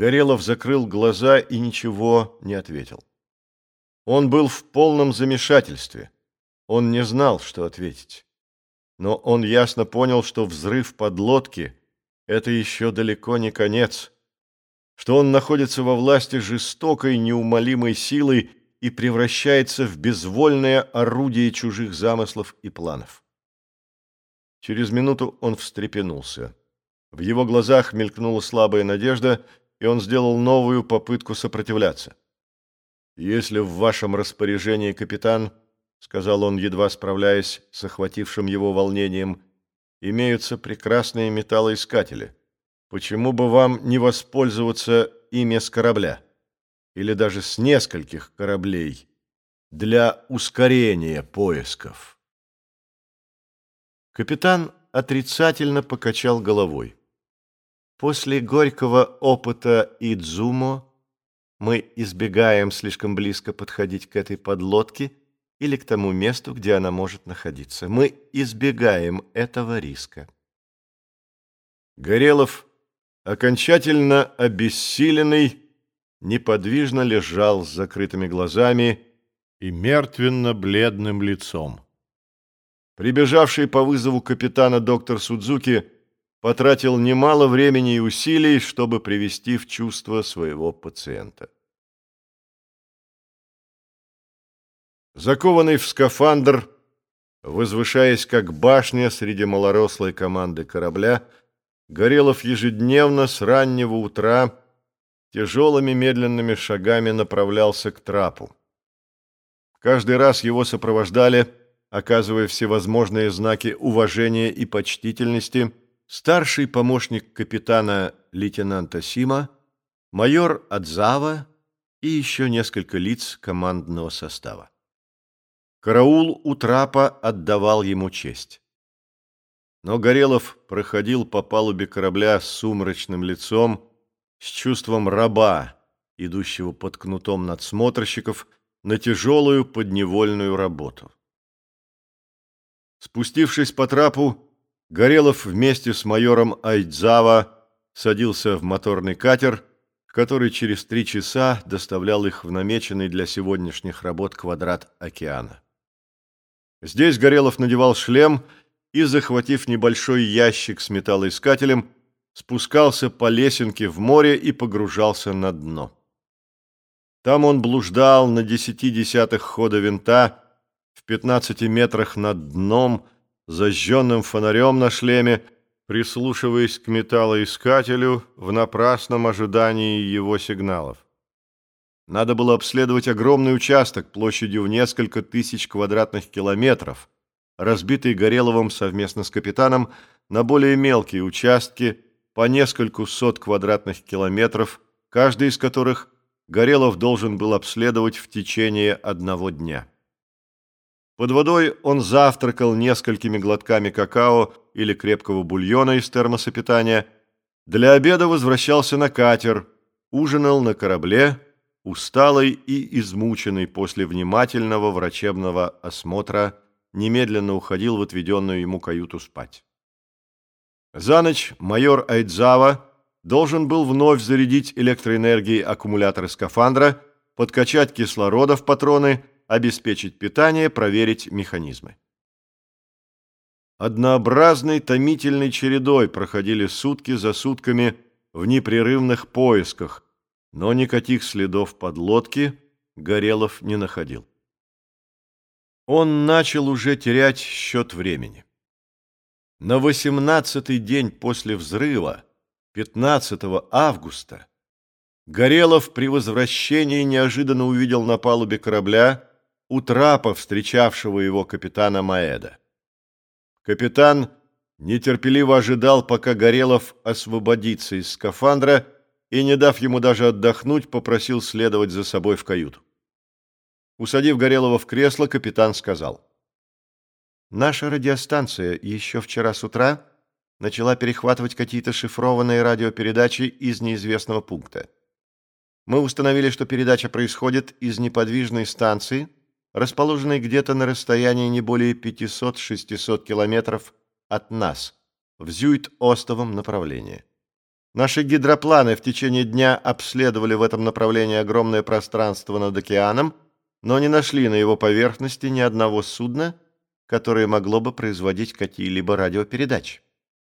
Горелов закрыл глаза и ничего не ответил. Он был в полном замешательстве. Он не знал, что ответить. Но он ясно понял, что взрыв подлодки — это еще далеко не конец, что он находится во власти жестокой, неумолимой силы и превращается в безвольное орудие чужих замыслов и планов. Через минуту он встрепенулся. В его глазах мелькнула слабая надежда, и он сделал новую попытку сопротивляться. «Если в вашем распоряжении, капитан, — сказал он, едва справляясь с охватившим его волнением, — имеются прекрасные металлоискатели, почему бы вам не воспользоваться ими с корабля? Или даже с нескольких кораблей для ускорения поисков?» Капитан отрицательно покачал головой. После горького опыта Идзумо мы избегаем слишком близко подходить к этой подлодке или к тому месту, где она может находиться. Мы избегаем этого риска. Горелов, окончательно обессиленный, неподвижно лежал с закрытыми глазами и мертвенно-бледным лицом. Прибежавший по вызову капитана доктор Судзуки потратил немало времени и усилий, чтобы привести в чувство своего пациента. Закованный в скафандр, возвышаясь как башня среди малорослой команды корабля, Горелов ежедневно с раннего утра тяжелыми медленными шагами направлялся к трапу. Каждый раз его сопровождали оказывая всевозможные знаки уважения и почтительности, старший помощник капитана лейтенанта Сима, майор Адзава и еще несколько лиц командного состава. Караул у трапа отдавал ему честь. Но Горелов проходил по палубе корабля с сумрачным лицом, с чувством раба, идущего под кнутом надсмотрщиков на тяжелую подневольную работу. Спустившись по трапу, Горелов вместе с майором Айдзава садился в моторный катер, который через три часа доставлял их в намеченный для сегодняшних работ квадрат океана. Здесь Горелов надевал шлем и, захватив небольшой ящик с металлоискателем, спускался по лесенке в море и погружался на дно. Там он блуждал на десяти десятых хода винта, в 15 метрах над дном, зажженным фонарем на шлеме, прислушиваясь к металлоискателю в напрасном ожидании его сигналов. Надо было обследовать огромный участок площадью в несколько тысяч квадратных километров, разбитый Гореловым совместно с капитаном на более мелкие участки по нескольку сот квадратных километров, каждый из которых Горелов должен был обследовать в течение одного дня. Под водой он завтракал несколькими глотками какао или крепкого бульона из термоса питания. Для обеда возвращался на катер, ужинал на корабле, усталый и измученный после внимательного врачебного осмотра, немедленно уходил в отведенную ему каюту спать. За ночь майор Айдзава должен был вновь зарядить электроэнергией аккумуляторы скафандра, подкачать кислорода в патроны обеспечить питание, проверить механизмы. Однообразной томительной чередой проходили сутки за сутками в непрерывных поисках, но никаких следов подлодки Горелов не находил. Он начал уже терять счет времени. На восемнадцатый день после взрыва, 15 августа, Горелов при возвращении неожиданно увидел на палубе корабля у трапа встречавшего его капитана Маэда. Капитан нетерпеливо ожидал, пока Горелов освободится из скафандра и, не дав ему даже отдохнуть, попросил следовать за собой в каюту. Усадив Горелова в кресло, капитан сказал. «Наша радиостанция еще вчера с утра начала перехватывать какие-то шифрованные радиопередачи из неизвестного пункта. Мы установили, что передача происходит из неподвижной станции – расположенный где-то на расстоянии не более 500-600 километров от нас, в Зюит-Остовом направлении. Наши гидропланы в течение дня обследовали в этом направлении огромное пространство над океаном, но не нашли на его поверхности ни одного судна, которое могло бы производить какие-либо радиопередачи.